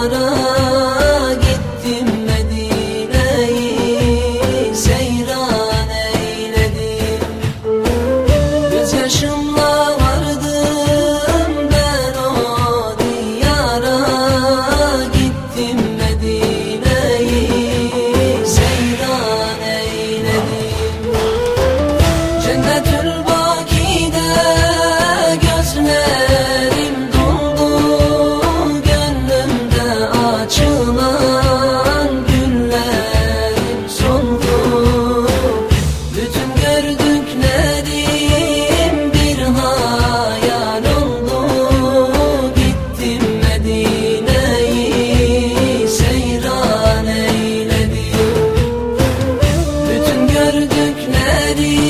Düşmüşüm has